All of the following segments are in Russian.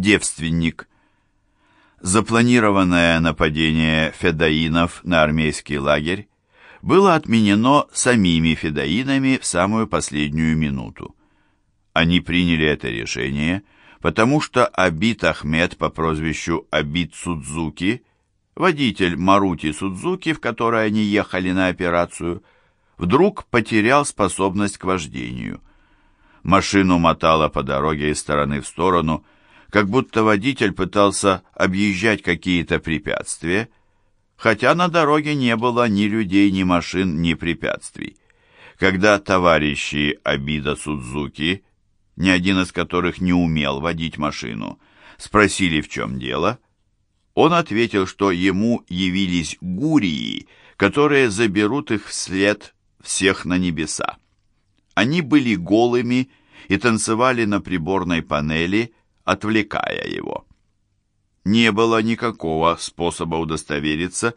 девственник. Запланированное нападение федаинов на армейский лагерь было отменено самими федаинами в самую последнюю минуту. Они приняли это решение, потому что Абит Ахмед по прозвищу Абит Судзуки, водитель Марути Судзуки, в которой они ехали на операцию, вдруг потерял способность к вождению. Машину мотало по дороге из стороны в сторону, как будто водитель пытался объезжать какие-то препятствия, хотя на дороге не было ни людей, ни машин, ни препятствий. Когда товарищи Абида Судзуки, ни один из которых не умел водить машину, спросили, в чем дело, он ответил, что ему явились гурии, которые заберут их вслед всех на небеса. Они были голыми и танцевали на приборной панели, отвлекая его. Не было никакого способа удостовериться,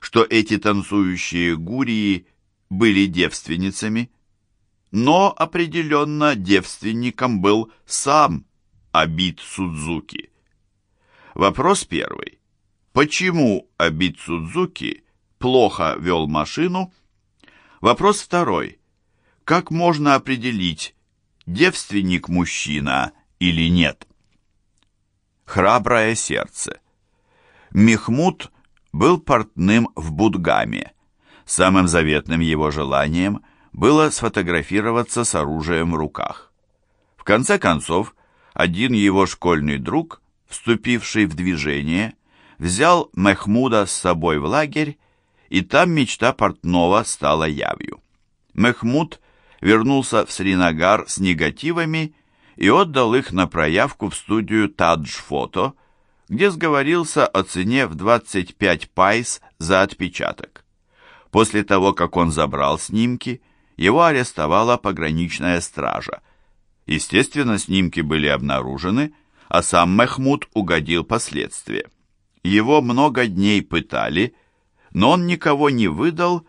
что эти танцующие гурии были девственницами, но определенно девственником был сам Абит Судзуки. Вопрос первый. Почему Абит Судзуки плохо вел машину? Вопрос второй. Как можно определить, девственник мужчина или нет? Храброе сердце. Мехмуд был портным в Будгаме. Самым заветным его желанием было сфотографироваться с оружием в руках. В конце концов, один его школьный друг, вступивший в движение, взял Мехмуда с собой в лагерь, и там мечта портного стала явью. Мехмуд вернулся в Сринагар с негативами и отдал их на проявку в студию «Тадж Фото», где сговорился о цене в 25 пайс за отпечаток. После того, как он забрал снимки, его арестовала пограничная стража. Естественно, снимки были обнаружены, а сам Мехмуд угодил последствия. Его много дней пытали, но он никого не выдал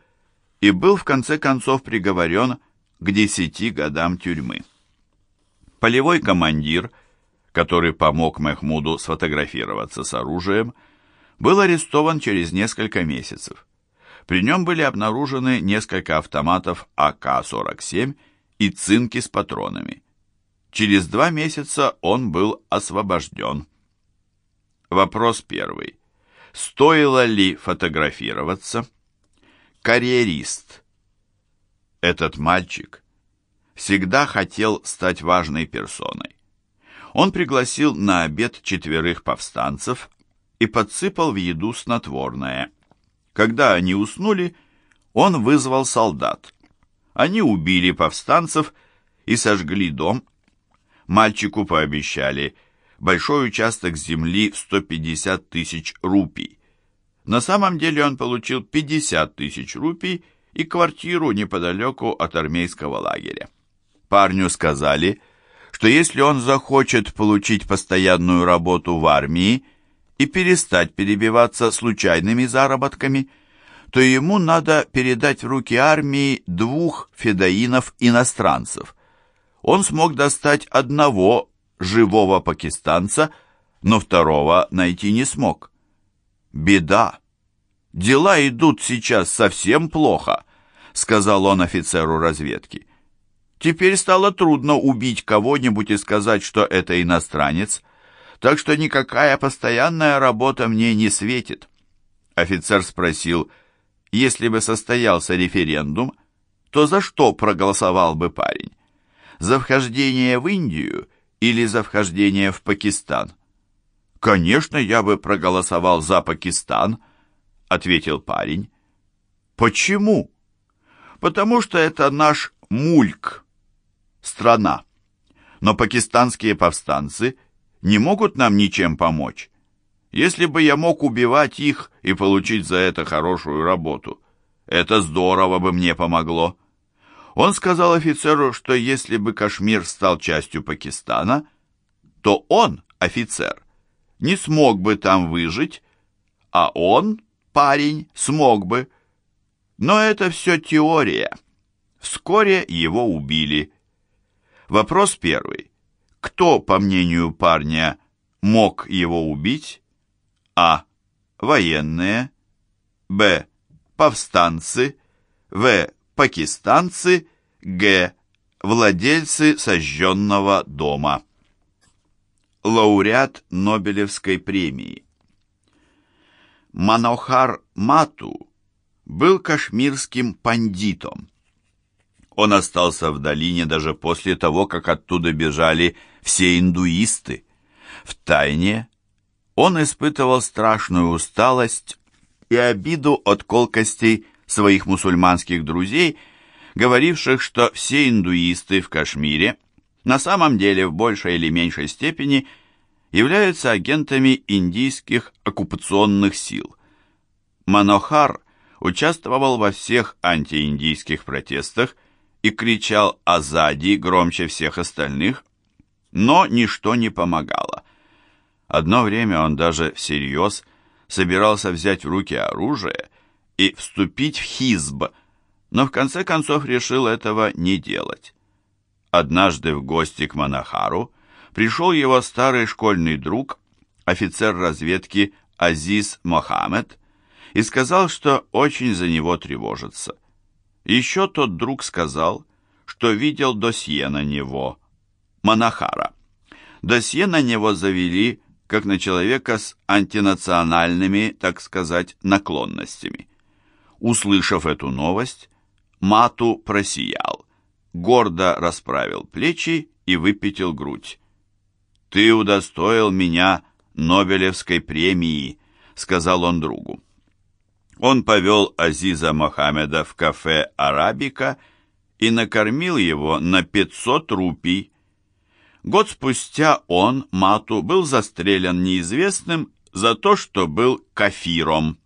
и был в конце концов приговорен к десяти годам тюрьмы. Полевой командир, который помог Мехмуду сфотографироваться с оружием, был арестован через несколько месяцев. При нем были обнаружены несколько автоматов АК-47 и цинки с патронами. Через два месяца он был освобожден. Вопрос первый. Стоило ли фотографироваться? Карьерист. Этот мальчик всегда хотел стать важной персоной. Он пригласил на обед четверых повстанцев и подсыпал в еду снотворное. Когда они уснули, он вызвал солдат. Они убили повстанцев и сожгли дом. Мальчику пообещали большой участок земли в 150 тысяч рупий. На самом деле он получил 50 тысяч рупий и квартиру неподалеку от армейского лагеря. Парню сказали, что если он захочет получить постоянную работу в армии и перестать перебиваться случайными заработками, то ему надо передать в руки армии двух федоинов-иностранцев. Он смог достать одного живого пакистанца, но второго найти не смог. Беда. Дела идут сейчас совсем плохо, сказал он офицеру разведки. Теперь стало трудно убить кого-нибудь и сказать, что это иностранец, так что никакая постоянная работа мне не светит. Офицер спросил, если бы состоялся референдум, то за что проголосовал бы парень? За вхождение в Индию или за вхождение в Пакистан? Конечно, я бы проголосовал за Пакистан, ответил парень. Почему? Потому что это наш мульк страна. Но пакистанские повстанцы не могут нам ничем помочь. Если бы я мог убивать их и получить за это хорошую работу, это здорово бы мне помогло. Он сказал офицеру, что если бы Кашмир стал частью Пакистана, то он, офицер, не смог бы там выжить, а он, парень, смог бы. Но это все теория. Вскоре его убили. Вопрос первый. Кто, по мнению парня, мог его убить? А. Военные. Б. Повстанцы. В. Пакистанцы. Г. Владельцы сожженного дома. Лауреат Нобелевской премии. Манохар Мату был кашмирским пандитом. Он остался в долине даже после того, как оттуда бежали все индуисты. В тайне он испытывал страшную усталость и обиду от колкостей своих мусульманских друзей, говоривших, что все индуисты в Кашмире на самом деле в большей или меньшей степени являются агентами индийских оккупационных сил. Манохар участвовал во всех антииндийских протестах и кричал «Азади» громче всех остальных, но ничто не помогало. Одно время он даже всерьез собирался взять в руки оружие и вступить в хизб, но в конце концов решил этого не делать. Однажды в гости к Манахару пришел его старый школьный друг, офицер разведки Азиз Мохаммед, и сказал, что очень за него тревожится. Еще тот друг сказал, что видел досье на него, Манахара. Досье на него завели как на человека с антинациональными, так сказать, наклонностями. Услышав эту новость, Мату просиял, гордо расправил плечи и выпятил грудь. «Ты удостоил меня Нобелевской премии», — сказал он другу. Он повел Азиза Мохаммеда в кафе «Арабика» и накормил его на 500 рупий. Год спустя он, Мату, был застрелен неизвестным за то, что был кафиром.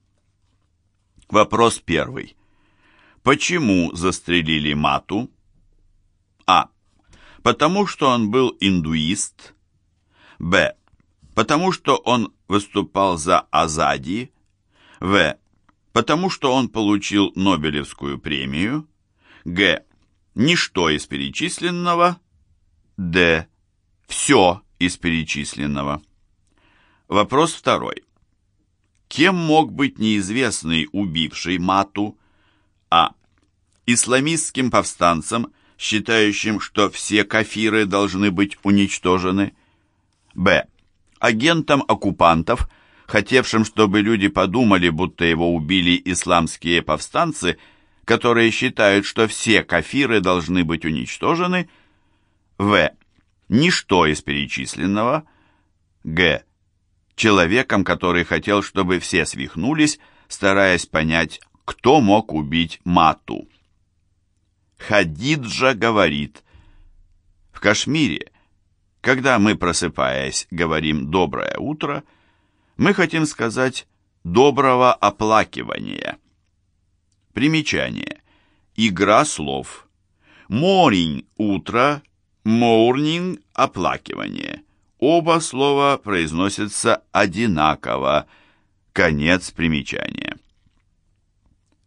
Вопрос первый. Почему застрелили Мату? А. Потому что он был индуист. Б. Потому что он выступал за Азади. В потому что он получил Нобелевскую премию, г. Ничто из перечисленного, д. Все из перечисленного. Вопрос второй. Кем мог быть неизвестный убивший Мату? А. Исламистским повстанцем, считающим, что все кафиры должны быть уничтожены. Б. Агентом оккупантов, хотевшим, чтобы люди подумали, будто его убили исламские повстанцы, которые считают, что все кафиры должны быть уничтожены, в. Ничто из перечисленного, г. Человеком, который хотел, чтобы все свихнулись, стараясь понять, кто мог убить Мату. Хадиджа говорит, в Кашмире, когда мы, просыпаясь, говорим «доброе утро», мы хотим сказать «доброго оплакивания». Примечание. Игра слов. Morning – утро, morning – оплакивание. Оба слова произносятся одинаково. Конец примечания.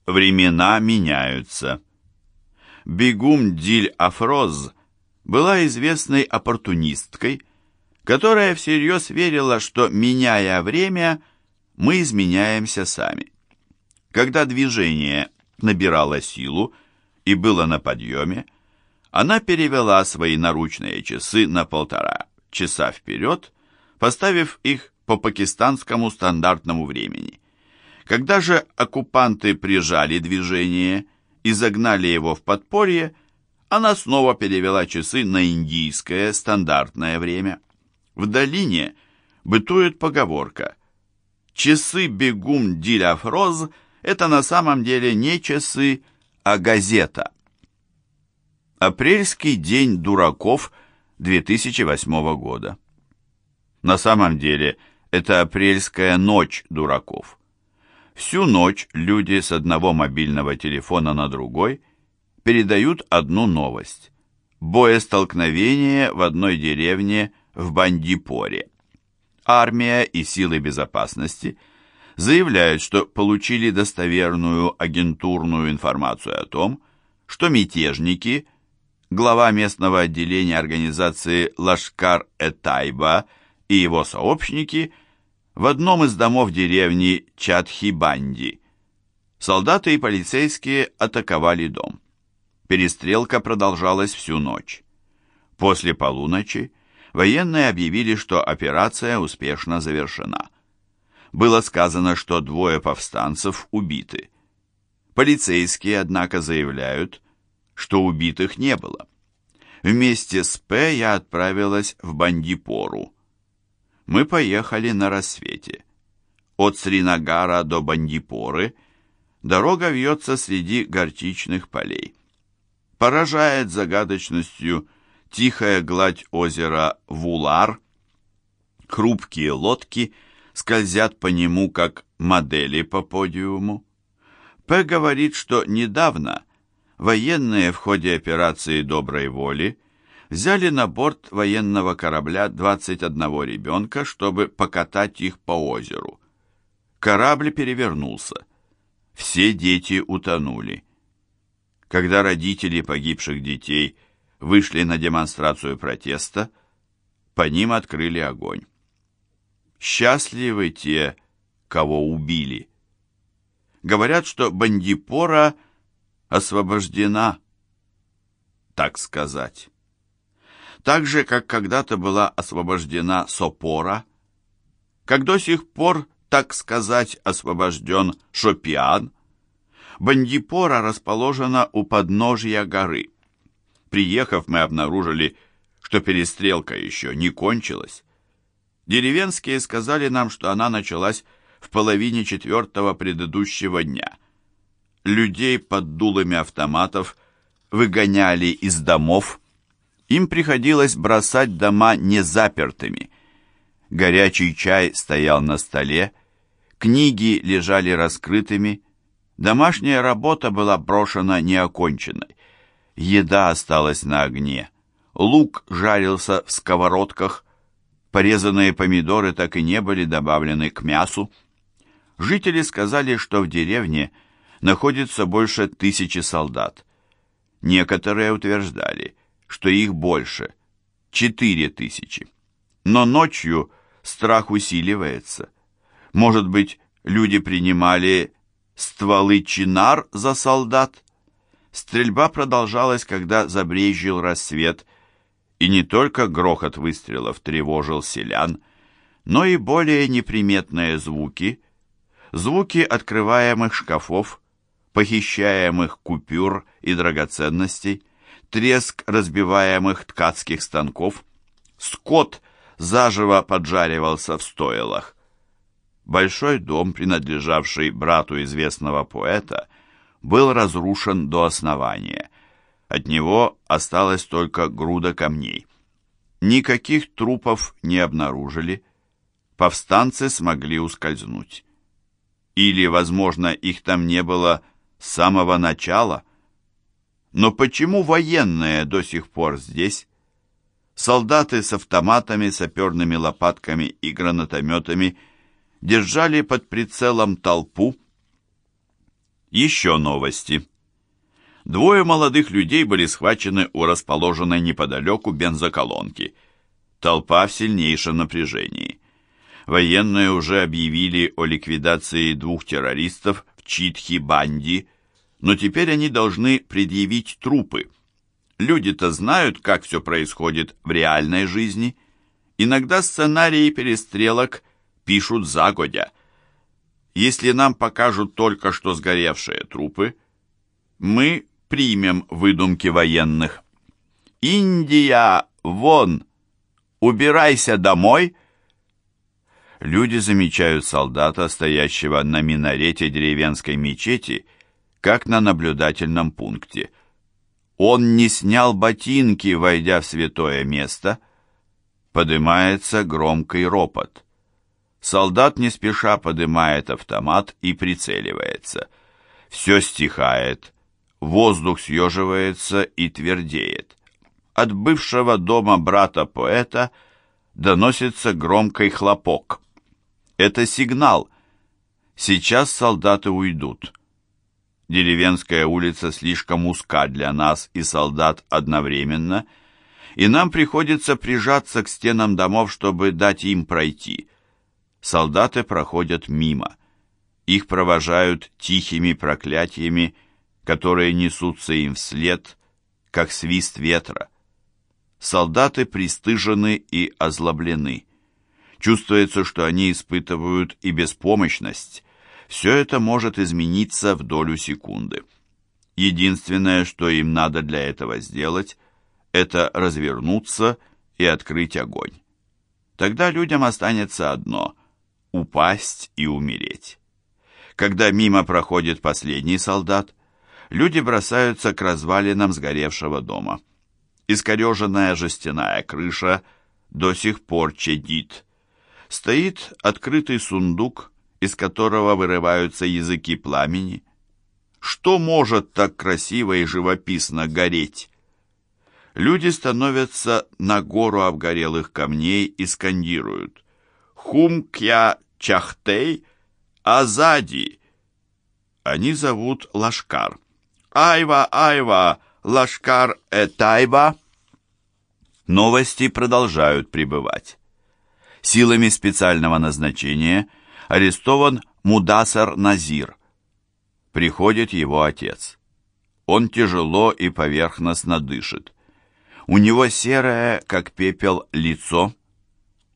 Времена меняются. Бегум Диль Афроз была известной оппортунисткой, которая всерьез верила, что, меняя время, мы изменяемся сами. Когда движение набирало силу и было на подъеме, она перевела свои наручные часы на полтора часа вперед, поставив их по пакистанскому стандартному времени. Когда же оккупанты прижали движение и загнали его в подполье, она снова перевела часы на индийское стандартное время. В долине бытует поговорка «Часы бегум диляфроз» — это на самом деле не часы, а газета. Апрельский день дураков 2008 года. На самом деле это апрельская ночь дураков. Всю ночь люди с одного мобильного телефона на другой передают одну новость. Боестолкновение в одной деревне в Бандипоре. Армия и силы безопасности заявляют, что получили достоверную агентурную информацию о том, что мятежники, глава местного отделения организации Лашкар-э-Тайба и его сообщники в одном из домов деревни Чадхибанди. Солдаты и полицейские атаковали дом. Перестрелка продолжалась всю ночь. После полуночи военные объявили, что операция успешно завершена. Было сказано, что двое повстанцев убиты. Полицейские, однако, заявляют, что убитых не было. Вместе с П я отправилась в Бандипору. Мы поехали на рассвете. От Сринагара до Бандипоры дорога вьется среди горчичных полей. Поражает загадочностью тихая гладь озера Вулар. Хрупкие лодки скользят по нему, как модели по подиуму. П говорит, что недавно военные в ходе операции «Доброй воли» взяли на борт военного корабля 21 ребенка, чтобы покатать их по озеру. Корабль перевернулся. Все дети утонули. Когда родители погибших детей вышли на демонстрацию протеста, по ним открыли огонь. Счастливы те, кого убили. Говорят, что Бандипора – освобождена, так сказать. Так же, как когда-то была освобождена Сопора, как до сих пор, так сказать, освобожден Шопиан, Бандипора расположена у подножья горы. Приехав, мы обнаружили, что перестрелка еще не кончилась. Деревенские сказали нам, что она началась в половине четвертого предыдущего дня – людей под дулами автоматов выгоняли из домов, им приходилось бросать дома незапертыми. Горячий чай стоял на столе, книги лежали раскрытыми, домашняя работа была брошена неоконченной. Еда осталась на огне, лук жарился в сковородках, порезанные помидоры так и не были добавлены к мясу. Жители сказали, что в деревне – находится больше тысячи солдат. Некоторые утверждали, что их больше, четыре тысячи. Но ночью страх усиливается. Может быть, люди принимали стволы чинар за солдат? Стрельба продолжалась, когда забрезжил рассвет, и не только грохот выстрелов тревожил селян, но и более неприметные звуки, звуки открываемых шкафов, похищаемых купюр и драгоценностей, треск разбиваемых ткацких станков, скот заживо поджаривался в стойлах. Большой дом, принадлежавший брату известного поэта, был разрушен до основания. От него осталась только груда камней. Никаких трупов не обнаружили. Повстанцы смогли ускользнуть. Или, возможно, их там не было с самого начала. Но почему военные до сих пор здесь? Солдаты с автоматами, саперными лопатками и гранатометами держали под прицелом толпу. Еще новости. Двое молодых людей были схвачены у расположенной неподалеку бензоколонки. Толпа в сильнейшем напряжении. Военные уже объявили о ликвидации двух террористов Читхи-банди, но теперь они должны предъявить трупы. Люди-то знают, как все происходит в реальной жизни. Иногда сценарии перестрелок пишут загодя. Если нам покажут только что сгоревшие трупы, мы примем выдумки военных. «Индия, вон! Убирайся домой!» люди замечают солдата, стоящего на минарете деревенской мечети, как на наблюдательном пункте. Он не снял ботинки, войдя в святое место. Подымается громкий ропот. Солдат не спеша подымает автомат и прицеливается. Все стихает. Воздух съеживается и твердеет. От бывшего дома брата-поэта доносится громкий хлопок. Это сигнал. Сейчас солдаты уйдут. Деревенская улица слишком узка для нас и солдат одновременно, и нам приходится прижаться к стенам домов, чтобы дать им пройти. Солдаты проходят мимо. Их провожают тихими проклятиями, которые несутся им вслед, как свист ветра. Солдаты пристыжены и озлоблены. Чувствуется, что они испытывают и беспомощность. Все это может измениться в долю секунды. Единственное, что им надо для этого сделать, это развернуться и открыть огонь. Тогда людям останется одно – упасть и умереть. Когда мимо проходит последний солдат, люди бросаются к развалинам сгоревшего дома. Искореженная жестяная крыша до сих пор чадит. Стоит открытый сундук, из которого вырываются языки пламени. Что может так красиво и живописно гореть? Люди становятся на гору обгорелых камней и скандируют «Хум кья чахтей азади». Они зовут Лашкар. «Айва, айва, Лашкар этайба». Новости продолжают прибывать. Силами специального назначения арестован Мудасар Назир. Приходит его отец. Он тяжело и поверхностно дышит. У него серое, как пепел, лицо.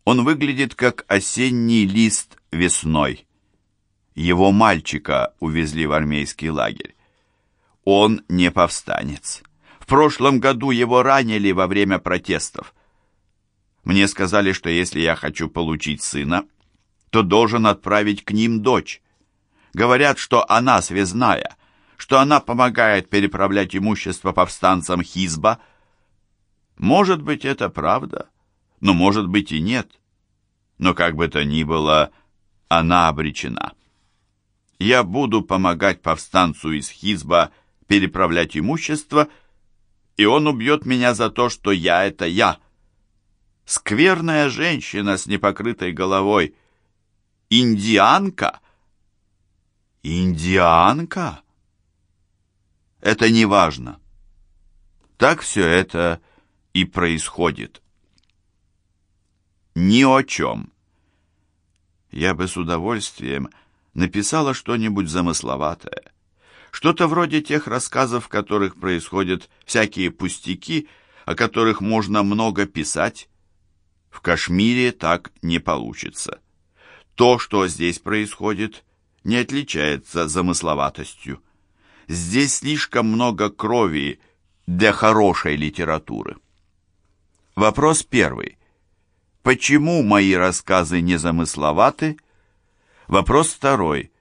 Он выглядит, как осенний лист весной. Его мальчика увезли в армейский лагерь. Он не повстанец. В прошлом году его ранили во время протестов. Мне сказали, что если я хочу получить сына, то должен отправить к ним дочь. Говорят, что она связная, что она помогает переправлять имущество повстанцам Хизба – может быть, это правда, но может быть и нет. Но как бы то ни было, она обречена. Я буду помогать повстанцу из Хизба переправлять имущество, и он убьет меня за то, что я — это я. Скверная женщина с непокрытой головой. Индианка? Индианка? Это не важно. Так все это и происходит. Ни о чем. Я бы с удовольствием написала что-нибудь замысловатое. Что-то вроде тех рассказов, в которых происходят всякие пустяки, о которых можно много писать. В Кашмире так не получится. То, что здесь происходит, не отличается замысловатостью. Здесь слишком много крови для хорошей литературы. Вопрос первый. Почему мои рассказы не замысловаты? Вопрос второй.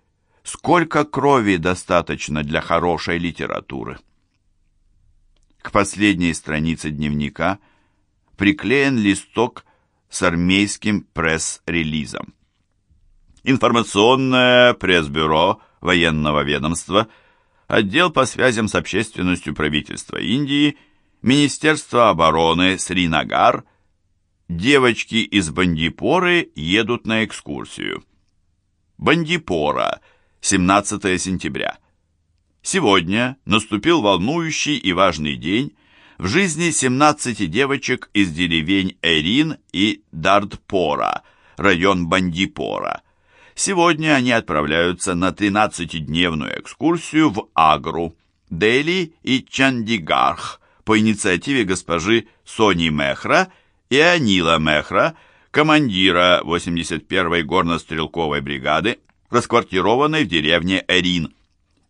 Сколько крови достаточно для хорошей литературы? К последней странице дневника приклеен листок с армейским пресс-релизом. Информационное пресс-бюро военного ведомства, отдел по связям с общественностью правительства Индии – Министерство обороны Сринагар, девочки из Бандипоры едут на экскурсию. Бандипора, 17 сентября. Сегодня наступил волнующий и важный день в жизни 17 девочек из деревень Эрин и Дардпора, район Бандипора. Сегодня они отправляются на 13-дневную экскурсию в Агру, Дели и Чандигарх, по инициативе госпожи Сони Мехра и Анила Мехра, командира 81-й горно-стрелковой бригады, расквартированной в деревне Эрин.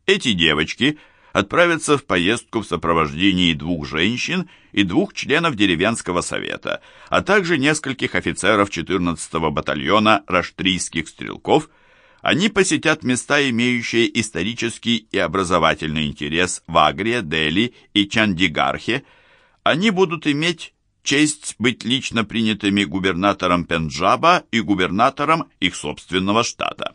Эти девочки отправятся в поездку в сопровождении двух женщин и двух членов деревенского совета, а также нескольких офицеров 14-го батальона раштрийских стрелков – они посетят места, имеющие исторический и образовательный интерес в Агре, Дели и Чандигархе. Они будут иметь честь быть лично принятыми губернатором Пенджаба и губернатором их собственного штата.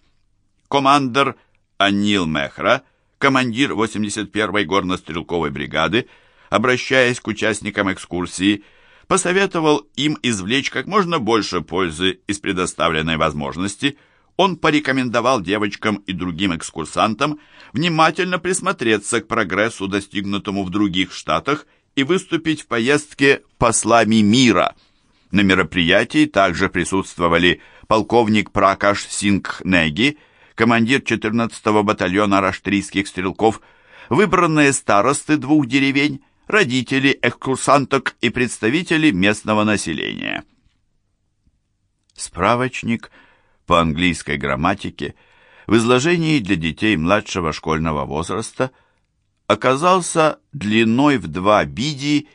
Командир Анил Мехра, командир 81-й горно-стрелковой бригады, обращаясь к участникам экскурсии, посоветовал им извлечь как можно больше пользы из предоставленной возможности – он порекомендовал девочкам и другим экскурсантам внимательно присмотреться к прогрессу, достигнутому в других штатах, и выступить в поездке послами мира. На мероприятии также присутствовали полковник Пракаш Сингхнеги, командир 14-го батальона раштрийских стрелков, выбранные старосты двух деревень, родители экскурсанток и представители местного населения. Справочник по английской грамматике в изложении для детей младшего школьного возраста оказался длиной в два биди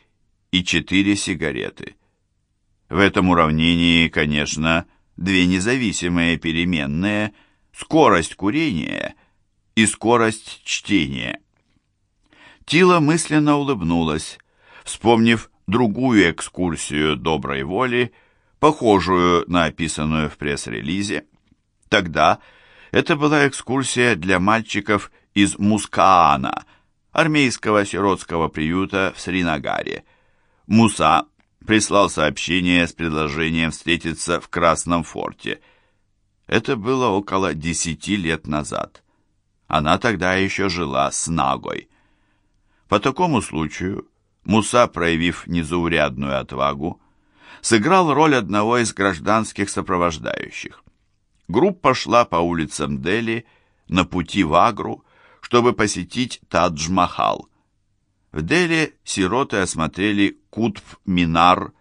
и четыре сигареты. В этом уравнении, конечно, две независимые переменные – скорость курения и скорость чтения. Тила мысленно улыбнулась, вспомнив другую экскурсию доброй воли, похожую на описанную в пресс-релизе. Тогда это была экскурсия для мальчиков из Мускаана, армейского сиротского приюта в Сринагаре. Муса прислал сообщение с предложением встретиться в Красном форте. Это было около десяти лет назад. Она тогда еще жила с Нагой. По такому случаю Муса, проявив незаурядную отвагу, сыграл роль одного из гражданских сопровождающих. Группа шла по улицам Дели на пути в Агру, чтобы посетить Тадж-Махал. В Дели сироты осмотрели Кутб-Минар,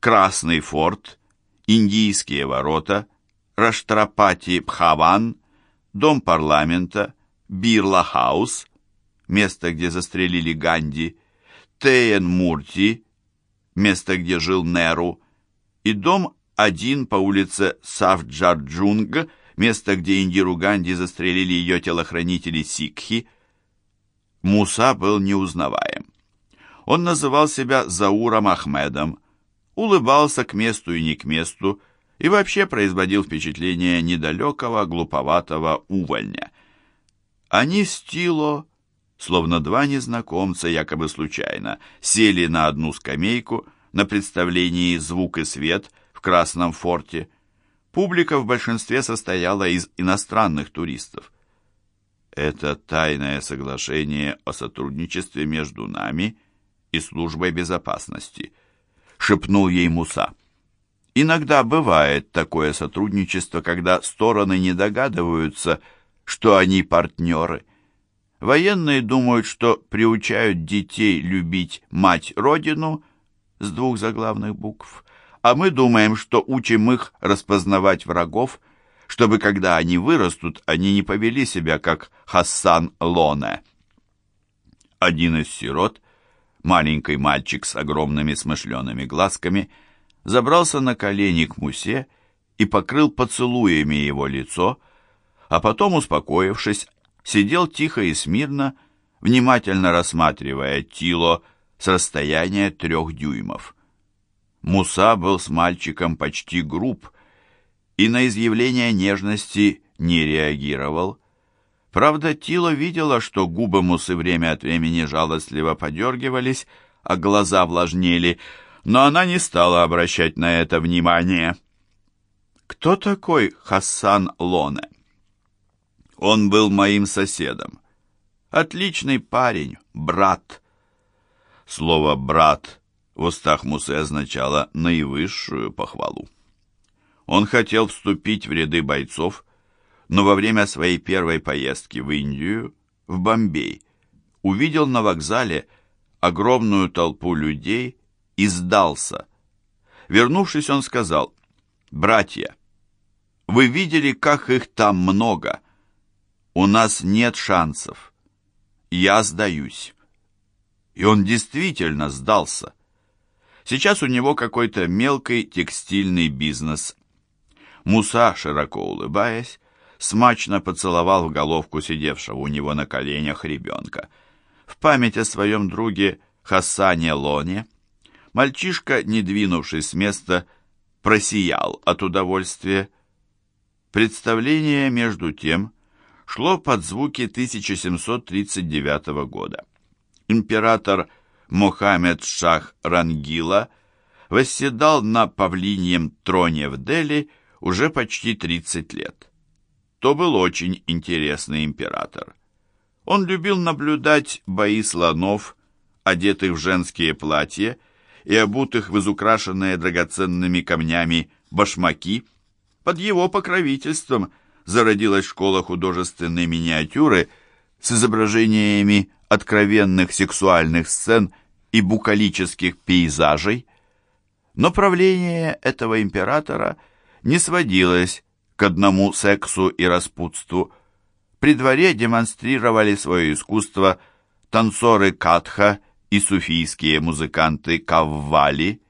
Красный форт, Индийские ворота, Раштрапати-Бхаван, Дом парламента, Бирла-хаус, место, где застрелили Ганди, Тин-Мурти, место, где жил Неру, и дом один по улице Сафдарджунг, место, где Индиру Ганди застрелили ее телохранители Сикхи, Муса был неузнаваем. Он называл себя Зауром Ахмедом, улыбался к месту и не к месту, и вообще производил впечатление недалекого, глуповатого увольня. Они с Тило, словно два незнакомца, якобы случайно, сели на одну скамейку на представлении «Звук и свет» в Красном форте. Публика в большинстве состояла из иностранных туристов. Это тайное соглашение о сотрудничестве между нами и службой безопасности, шепнул ей Муса. Иногда бывает такое сотрудничество, когда стороны не догадываются, что они партнеры. Военные думают, что приучают детей любить мать-родину с двух заглавных букв, а мы думаем, что учим их распознавать врагов – чтобы когда они вырастут, они не повели себя, как Хассан Лоне. Один из сирот, маленький мальчик с огромными смышленными глазками, забрался на колени к Мусе и покрыл поцелуями его лицо, а потом, успокоившись, сидел тихо и смирно, внимательно рассматривая Тило с расстояния трех дюймов. Муса был с мальчиком почти груб, и на изъявление нежности не реагировал. Правда, Тила видела, что губы Мусы время от времени жалостливо подергивались, а глаза влажнели, но она не стала обращать на это внимание. Кто такой Хасан Лоне? Он был моим соседом. Отличный парень, брат. Слово «брат» в устах Мусы означало наивысшую похвалу. Он хотел вступить в ряды бойцов, но во время своей первой поездки в Индию, в Бомбей, увидел на вокзале огромную толпу людей и сдался. Вернувшись, он сказал, «Братья, вы видели, как их там много? У нас нет шансов. Я сдаюсь». И он действительно сдался. Сейчас у него какой-то мелкий текстильный бизнес. Муса, широко улыбаясь, смачно поцеловал в головку сидевшего у него на коленях ребенка. В память о своем друге Хасане Лоне мальчишка, не двинувшись с места, просиял от удовольствия. Представление, между тем, шло под звуки 1739 года. Император Мохаммед Шах Рангила восседал на павлиньем троне в Дели, уже почти 30 лет. То был очень интересный император. Он любил наблюдать бои слонов, одетых в женские платья и обутых в изукрашенные драгоценными камнями башмаки, под его покровительством зародилась школа художественной миниатюры с изображениями откровенных сексуальных сцен и букалических пейзажей. Но правление этого императора не сводилось к одному сексу и распутству. При дворе демонстрировали свое искусство танцоры катха и суфийские музыканты каввали.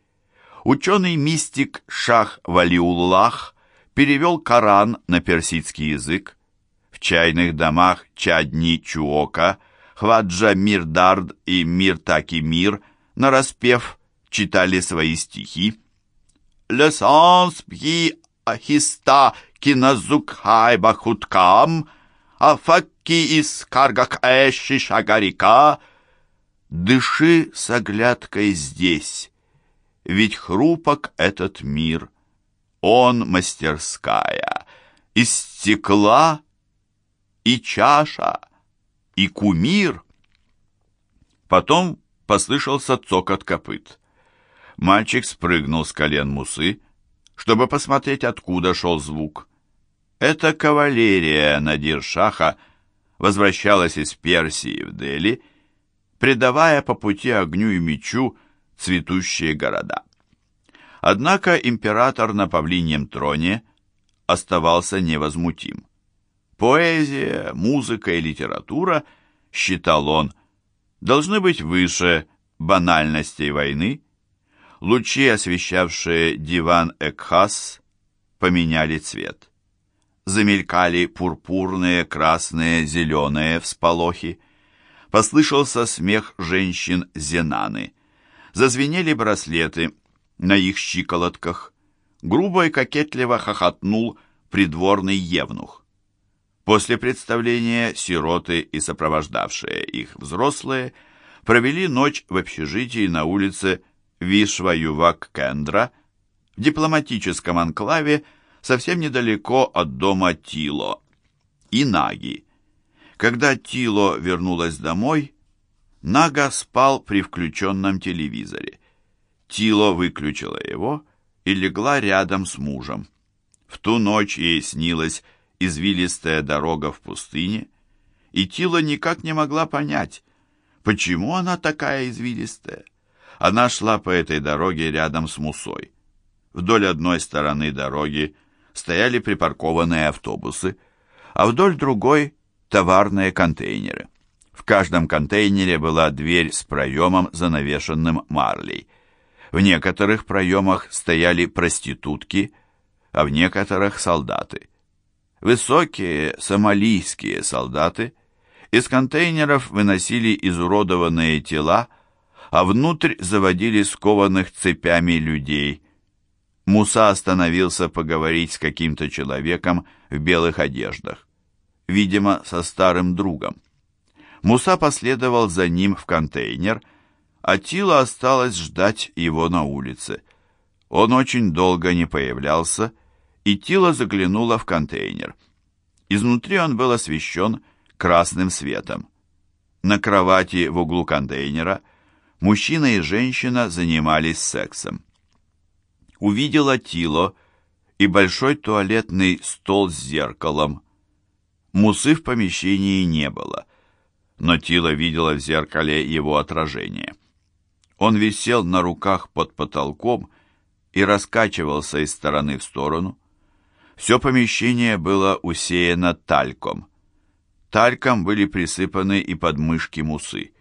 Ученый-мистик Шах Валиуллах перевел Коран на персидский язык. В чайных домах Чадни Чуока, Хваджа Мирдард и Миртаки Мир нараспев читали свои стихи. «Le sens phi ahista киназукхай бахуткам, афакки из каргак эши шагарика. Дыши с оглядкой здесь, ведь хрупок этот мир. Он мастерская, из стекла и чаша, и кумир. Потом послышался цокот копыт. Мальчик спрыгнул с колен Мусы, чтобы посмотреть, откуда шел звук. Эта кавалерия Надир-Шаха возвращалась из Персии в Дели, предавая по пути огню и мечу цветущие города. Однако император на павлиньем троне оставался невозмутим. Поэзия, музыка и литература, считал он, должны быть выше банальностей войны, Лучи, освещавшие диван Экхас, поменяли цвет. Замелькали пурпурные, красные, зеленые всполохи. Послышался смех женщин Зенаны. Зазвенели браслеты на их щиколотках. Грубо и кокетливо хохотнул придворный евнух. После представления сироты и сопровождавшие их взрослые провели ночь в общежитии на улице Вишва-Ювак-Кендра, в дипломатическом анклаве совсем недалеко от дома Тило и Наги. Когда Тило вернулась домой, Нага спал при включенном телевизоре. Тило выключила его и легла рядом с мужем. В ту ночь ей снилась извилистая дорога в пустыне, и Тило никак не могла понять, почему она такая извилистая. Она шла по этой дороге рядом с Мусой. Вдоль одной стороны дороги стояли припаркованные автобусы, а вдоль другой – товарные контейнеры. В каждом контейнере была дверь с проемом, занавешенным марлей. В некоторых проемах стояли проститутки, а в некоторых – солдаты. Высокие сомалийские солдаты из контейнеров выносили изуродованные тела, а внутрь заводили скованных цепями людей. Муса остановился поговорить с каким-то человеком в белых одеждах, видимо, со старым другом. Муса последовал за ним в контейнер, а Тила осталось ждать его на улице. Он очень долго не появлялся, и Тила заглянула в контейнер. Изнутри он был освещен красным светом. На кровати в углу контейнера – мужчина и женщина занимались сексом. Увидела Тило и большой туалетный стол с зеркалом. Мусы в помещении не было, но Тила видела в зеркале его отражение. Он висел на руках под потолком и раскачивался из стороны в сторону. Все помещение было усеяно тальком. Тальком были присыпаны и подмышки мусы.